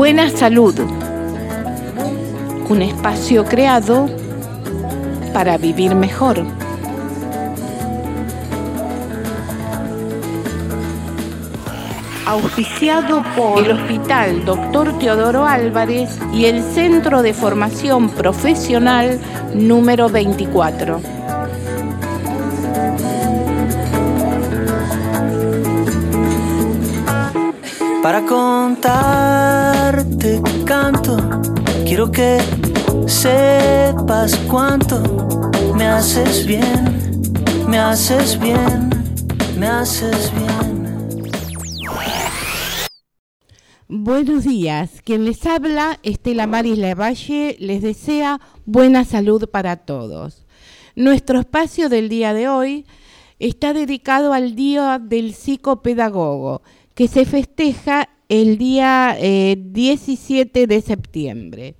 Buena Salud, un espacio creado para vivir mejor. Auspiciado por el Hospital Dr. Teodoro Álvarez y el Centro de Formación Profesional número 24. Para contarte canto, quiero que sepas cuánto me haces bien, me haces bien, me haces bien. Buenos días, quien les habla, Estela Maris Lavalle, les desea buena salud para todos. Nuestro espacio del día de hoy está dedicado al Día del Psicopedagogo que se festeja el día 17 eh, de septiembre.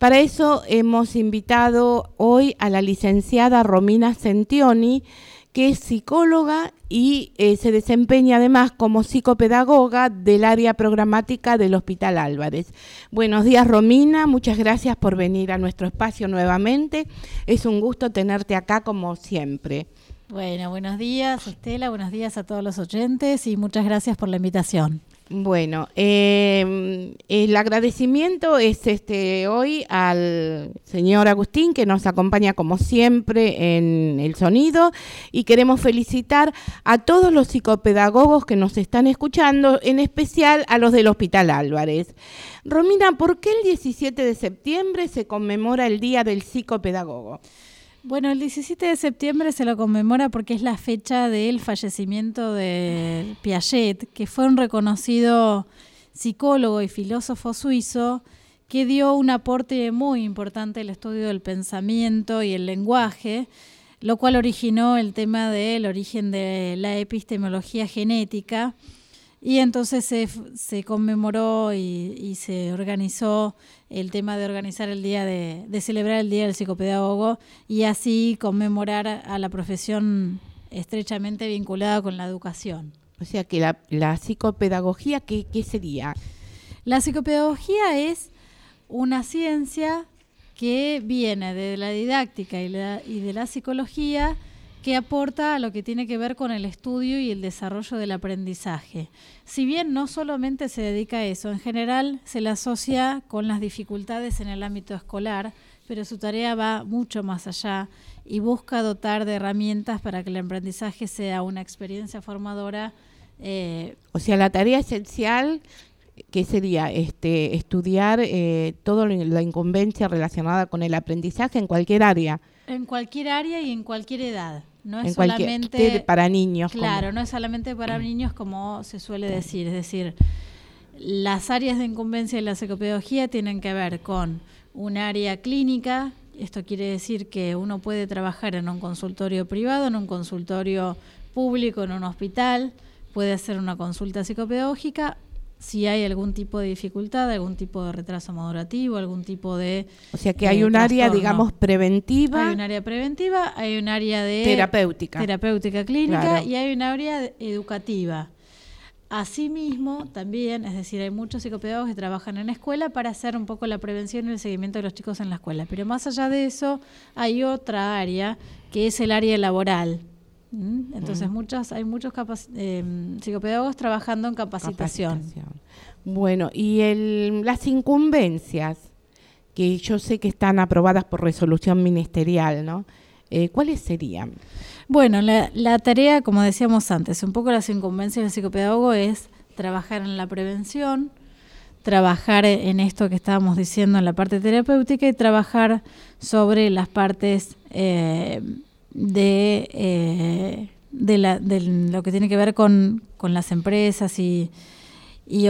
Para eso hemos invitado hoy a la licenciada Romina Sentioni, que es psicóloga y eh, se desempeña además como psicopedagoga del área programática del Hospital Álvarez. Buenos días Romina, muchas gracias por venir a nuestro espacio nuevamente. Es un gusto tenerte acá como siempre. Bueno, buenos días Estela, buenos días a todos los oyentes y muchas gracias por la invitación. Bueno, em, el agradecimiento es este hoy al señor Agustín que nos acompaña como siempre en el sonido y queremos felicitar a todos los psicopedagogos que nos están escuchando, en especial a los del Hospital Álvarez. Romina, ¿por qué el 17 de septiembre se conmemora el Día del Psicopedagogo? Bueno, el 17 de septiembre se lo conmemora porque es la fecha del fallecimiento de Piaget, que fue un reconocido psicólogo y filósofo suizo que dio un aporte muy importante al estudio del pensamiento y el lenguaje, lo cual originó el tema del origen de la epistemología genética y entonces se, se conmemoró y, se organizó el tema de organizar el día de, de, celebrar el Día del Psicopedagogo y así conmemorar a la profesión estrechamente vinculada con la educación. O sea que la, la psicopedagogía, ¿qué, ¿qué, sería? La psicopedagogía es una ciencia que viene de la didáctica y, la, y de la psicología que aporta a lo que tiene que ver con el estudio y el desarrollo del aprendizaje. Si bien no solamente se dedica a eso, en general se le asocia con las dificultades en el ámbito escolar, pero su tarea va mucho más allá y busca dotar de herramientas para que el aprendizaje sea una experiencia formadora. Eh, o sea, la tarea esencial que sería este, estudiar eh, toda la incumbencia relacionada con el aprendizaje en cualquier área. En cualquier área y en cualquier edad. No es solamente para niños. Claro, no es solamente para niños como se suele decir. Es decir, las áreas de incumbencia de la psicopedagogía tienen que ver con un área clínica. Esto quiere decir que uno puede trabajar en un consultorio privado, en un consultorio público, en un hospital, puede hacer una consulta psicopedagógica si hay algún tipo de dificultad, algún tipo de retraso madurativo, algún tipo de... O sea que hay un área, digamos, preventiva. Hay un área preventiva, hay un área de... Terapéutica. Terapéutica clínica y hay un área educativa. Asimismo, también, es decir, hay muchos psicopedagogos que trabajan en escuela para hacer un poco la prevención y el seguimiento de los chicos en la escuela. Pero más allá de eso, hay otra área que es el área laboral, ¿Mm? Entonces, muchas, hay muchos eh, psicopedagogos trabajando en capacitación. Bueno, y el, las incumbencias, que yo sé que están aprobadas por resolución ministerial, ¿no? Eh, ¿Cuáles serían? Bueno, la, la, tarea, como decíamos antes, un poco las incumbencias del psicopedagogo es trabajar en la prevención, trabajar en esto que estábamos diciendo en la parte terapéutica y trabajar sobre las partes eh, de, eh, de, la, de, lo que tiene que ver con, con las empresas y, y, y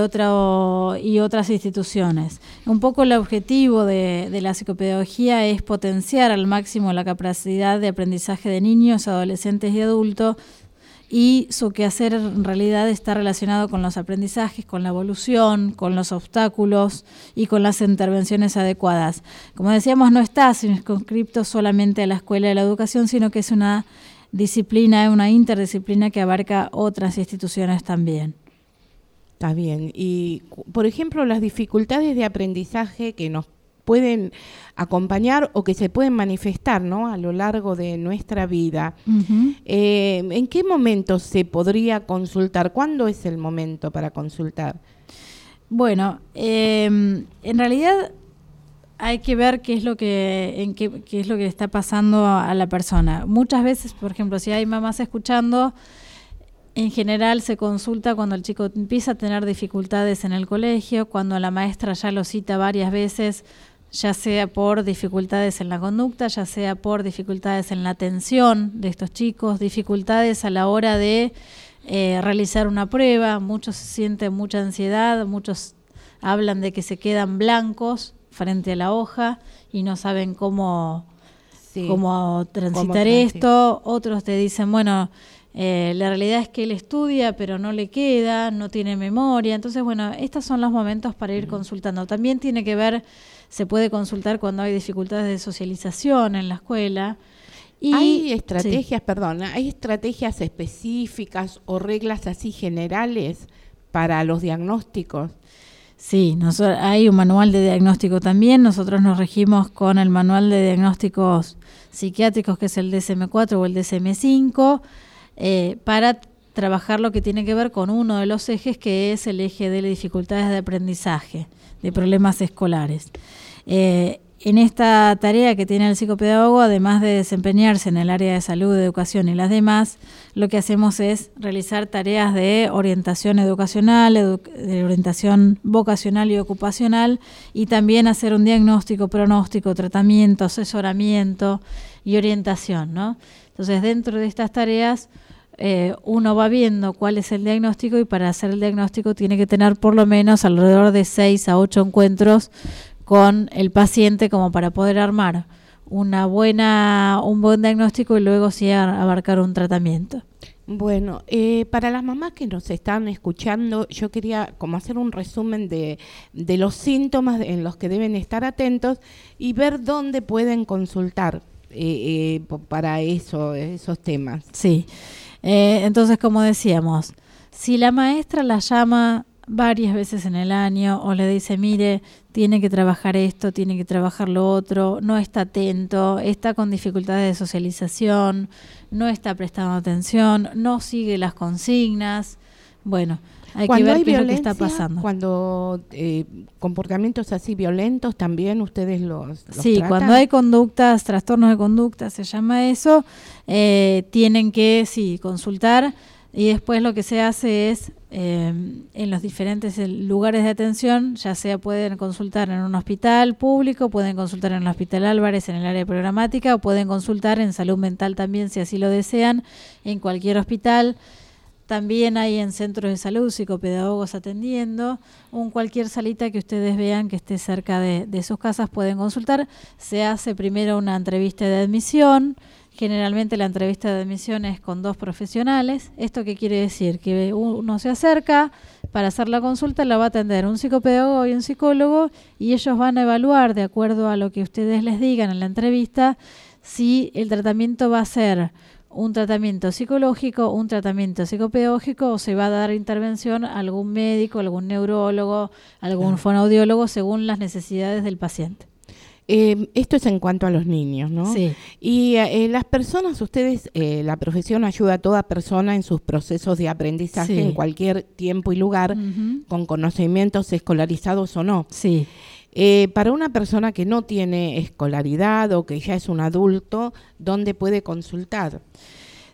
otras instituciones. Un poco el objetivo de, de, la psicopedagogía es potenciar al máximo la capacidad de aprendizaje de niños, adolescentes y adultos y su quehacer en realidad está relacionado con los aprendizajes, con la evolución, con los obstáculos y con las intervenciones adecuadas. Como decíamos, no está circunscripto solamente a la escuela de la educación, sino que es una disciplina, una interdisciplina que abarca otras instituciones también. Está bien. Y, por ejemplo, las dificultades de aprendizaje que nos pueden acompañar o que se pueden manifestar ¿no? a lo largo de nuestra vida. Eh, ¿En qué momento se podría consultar? ¿Cuándo es el momento para consultar? Bueno, em, en realidad hay que ver qué es lo que en qué, qué, es lo que está pasando a la persona. Muchas veces, por ejemplo, si hay mamás escuchando, en general se consulta cuando el chico empieza a tener dificultades en el colegio, cuando la maestra ya lo cita varias veces, ya sea por dificultades en la conducta, ya sea por dificultades en la atención de estos chicos, dificultades a la hora de eh, realizar una prueba, muchos sienten mucha ansiedad, muchos hablan de que se quedan blancos frente a la hoja y no saben cómo, cómo transitar esto, otros te dicen, bueno, eh, la realidad es que él estudia, pero no le queda, no tiene memoria. Entonces, bueno, estos son los momentos para ir consultando. También tiene que ver, se puede consultar cuando hay dificultades de socialización en la escuela. Y, hay estrategias, perdón, hay estrategias específicas o reglas así generales para los diagnósticos. Sí, hay un manual de diagnóstico también. Nosotros nos regimos con el manual de diagnósticos psiquiátricos, que es el DSM-4 o el DSM-5 eh, para trabajar lo que tiene que ver con uno de los ejes, que es el eje de las dificultades de aprendizaje, de problemas escolares. Eh, en esta tarea que tiene el psicopedagogo, además de desempeñarse en el área de salud, educación y las demás, lo que hacemos es realizar tareas de orientación educacional, de orientación vocacional y ocupacional, y también hacer un diagnóstico, pronóstico, tratamiento, asesoramiento y orientación. Entonces, dentro de estas tareas, eh, uno va viendo cuál es el diagnóstico y para hacer el diagnóstico tiene que tener por lo menos alrededor de 6 a 8 encuentros con el paciente como para poder armar una buena un buen diagnóstico y luego sí abarcar un tratamiento. Bueno, eh, para las mamás que nos están escuchando, yo quería como hacer un resumen de, de los síntomas en los que deben estar atentos y ver dónde pueden consultar eh, para eso, esos temas. Sí. Eh, entonces, como decíamos, si la maestra la llama varias veces en el año o le dice, mire, tiene que trabajar esto, tiene que trabajar lo otro, no está atento, está con dificultades de socialización, no está prestando atención, no sigue las consignas, bueno, hay que ver qué es lo que está pasando. Cuando eh, comportamientos así violentos también ustedes los, Sí, cuando hay conductas, trastornos de conducta, se llama eso, eh, tienen que, sí, consultar y después lo que se hace es eh, en los diferentes lugares de atención, ya sea pueden consultar en un hospital público, pueden consultar en el Hospital Álvarez en el área programática o pueden consultar en salud mental también si así lo desean, en cualquier hospital. También hay en centros de salud psicopedagogos atendiendo. Un cualquier salita que ustedes vean que esté cerca de, sus casas pueden consultar. Se hace primero una entrevista de admisión. Generalmente la entrevista de admisión es con dos profesionales. ¿Esto qué quiere decir? Que uno se acerca para hacer la consulta, la va a atender un psicopedagogo y un psicólogo y ellos van a evaluar de acuerdo a lo que ustedes les digan en la entrevista si el tratamiento va a ser un tratamiento psicológico, un tratamiento psicopedagógico o se va a dar intervención a algún médico, algún neurólogo, algún fonoaudiólogo según las necesidades del paciente. Eh, esto es en cuanto a los niños, ¿no? Sí. Y eh, las personas, ustedes, eh, la profesión ayuda a toda persona en sus procesos de aprendizaje en cualquier tiempo y lugar, con conocimientos escolarizados o no. Sí. Eh, para una persona que no tiene escolaridad o que ya es un adulto, ¿dónde puede consultar?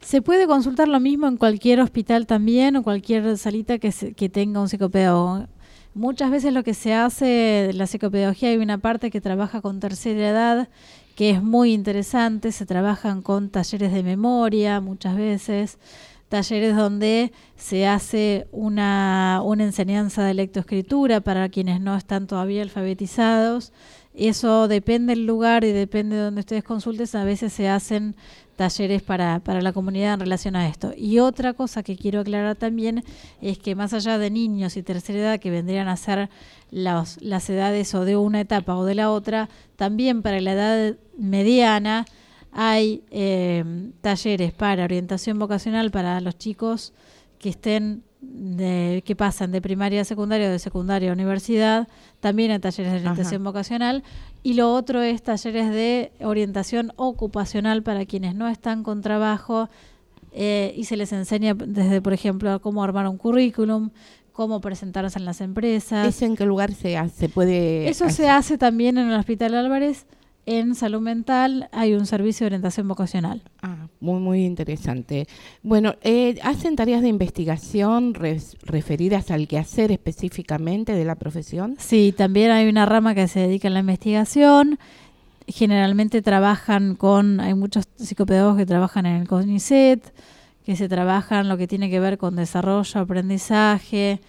Se puede consultar lo mismo en cualquier hospital también o cualquier salita que, que tenga un psicopedagogo. Muchas veces lo que se hace, la psicopedagogía hay una parte que trabaja con tercera edad, que es muy interesante, se trabajan con talleres de memoria muchas veces, talleres donde se hace una, una enseñanza de lectoescritura para quienes no están todavía alfabetizados. Eso depende del lugar y depende de donde ustedes consulten. A veces se hacen talleres para, para la comunidad en relación a esto. Y otra cosa que quiero aclarar también es que más allá de niños y tercera edad que vendrían a ser las edades o de una etapa o de la otra, también para la edad mediana hay eh, talleres para orientación vocacional para los chicos que estén de, que pasan de primaria a secundaria o de secundaria a universidad, también hay talleres de orientación vocacional. Y lo otro es talleres de orientación ocupacional para quienes no están con trabajo eh, y se les enseña desde, por ejemplo, cómo armar un currículum, cómo presentarse en las empresas. ¿Eso en qué lugar se hace? ¿Puede Eso se hace también en el Hospital Álvarez. En salud mental hay un servicio de orientación vocacional. Ah, muy, muy interesante. Bueno, eh, ¿hacen tareas de investigación referidas al quehacer específicamente de la profesión? Sí, también hay una rama que se dedica a la investigación. Generalmente trabajan con, hay muchos psicopedagogos que trabajan en el CONICET, que se trabajan lo que tiene que ver con desarrollo, aprendizaje,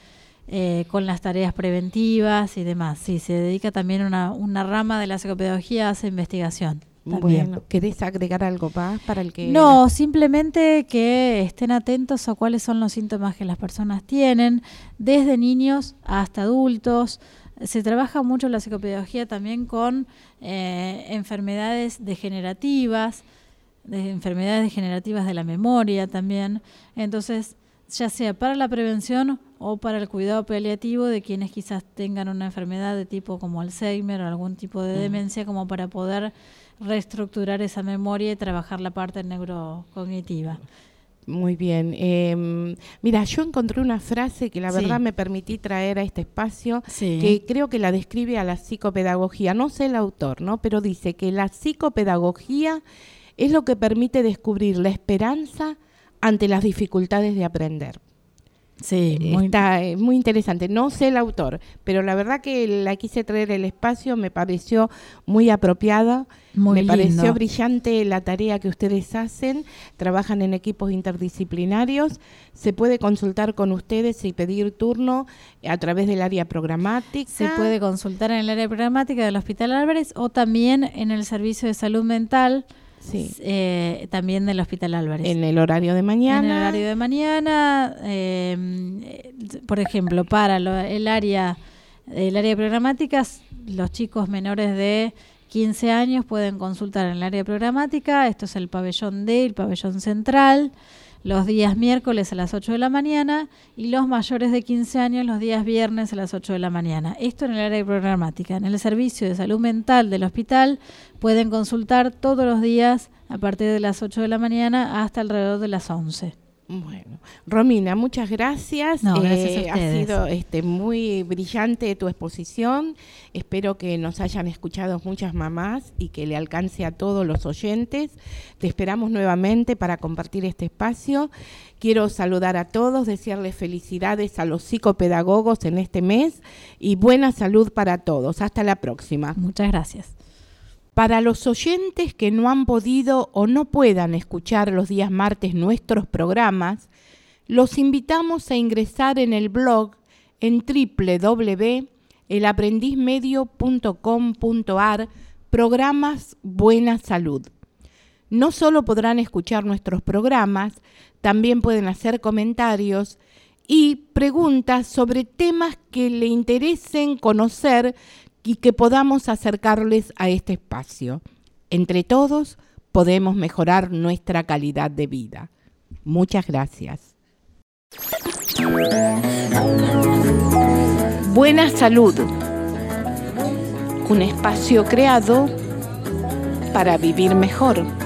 eh, con las tareas preventivas y demás. Sí, se dedica también una, una rama de la psicopedagogía a esa investigación. Bueno, ¿querés agregar algo más para el que...? No, simplemente que estén atentos a cuáles son los síntomas que las personas tienen, desde niños hasta adultos. Se trabaja mucho la psicopedagogía también con eh, enfermedades degenerativas, de enfermedades degenerativas de la memoria también. Entonces, ya sea para la prevención o para el cuidado paliativo de quienes quizás tengan una enfermedad de tipo como Alzheimer o algún tipo de demencia, como para poder reestructurar esa memoria y trabajar la parte neurocognitiva. Muy bien. Em, mira, yo encontré una frase que la verdad me permití traer a este espacio, que creo que la describe a la psicopedagogía. No sé el autor, ¿no? Pero dice que la psicopedagogía es lo que permite descubrir la esperanza ante las dificultades de aprender. Sí, muy... está eh, muy interesante. No sé el autor, pero la verdad que la quise traer el espacio, me pareció muy apropiada, me pareció brillante la tarea que ustedes hacen, trabajan en equipos interdisciplinarios, se puede consultar con ustedes y pedir turno a través del área programática. Se puede consultar en el área programática del Hospital Álvarez o también en el Servicio de Salud Mental Sí. Eh, también del Hospital Álvarez. En el horario de mañana. En el horario de mañana, eh, por ejemplo, para el área el área de programáticas, los chicos menores de 15 años pueden consultar en el área programática. Esto es el pabellón D, el pabellón central los días miércoles a las 8 de la mañana y los mayores de 15 años los días viernes a las 8 de la mañana. Esto en el área programática. En el servicio de salud mental del hospital pueden consultar todos los días a partir de las 8 de la mañana hasta alrededor de las 11. Bueno, Romina, muchas gracias. Eh, ha sido este, muy brillante tu exposición. Espero que nos hayan escuchado muchas mamás y que le alcance a todos los oyentes. Te esperamos nuevamente para compartir este espacio. Quiero saludar a todos, desearles felicidades a los psicopedagogos en este mes y buena salud para todos. Hasta la próxima. Muchas gracias. Para los oyentes que no han podido o no puedan escuchar los días martes nuestros programas, los invitamos a ingresar en el blog en www.elaprendizmedio.com.ar programas Buena Salud. No solo podrán escuchar nuestros programas, también pueden hacer comentarios y preguntas sobre temas que le interesen conocer y que podamos acercarles a este espacio. Entre todos podemos mejorar nuestra calidad de vida. Muchas gracias. Buena salud. Un espacio creado para vivir mejor.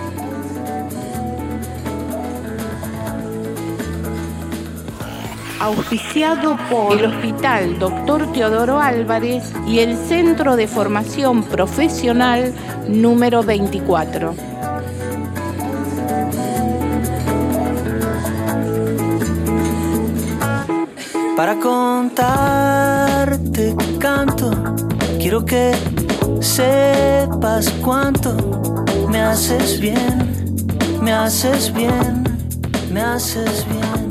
Auspiciado por el Hospital Dr. Teodoro Álvarez y el Centro de Formación Profesional número 24. Para contarte canto, quiero que sepas cuánto me haces bien, me haces bien, me haces bien.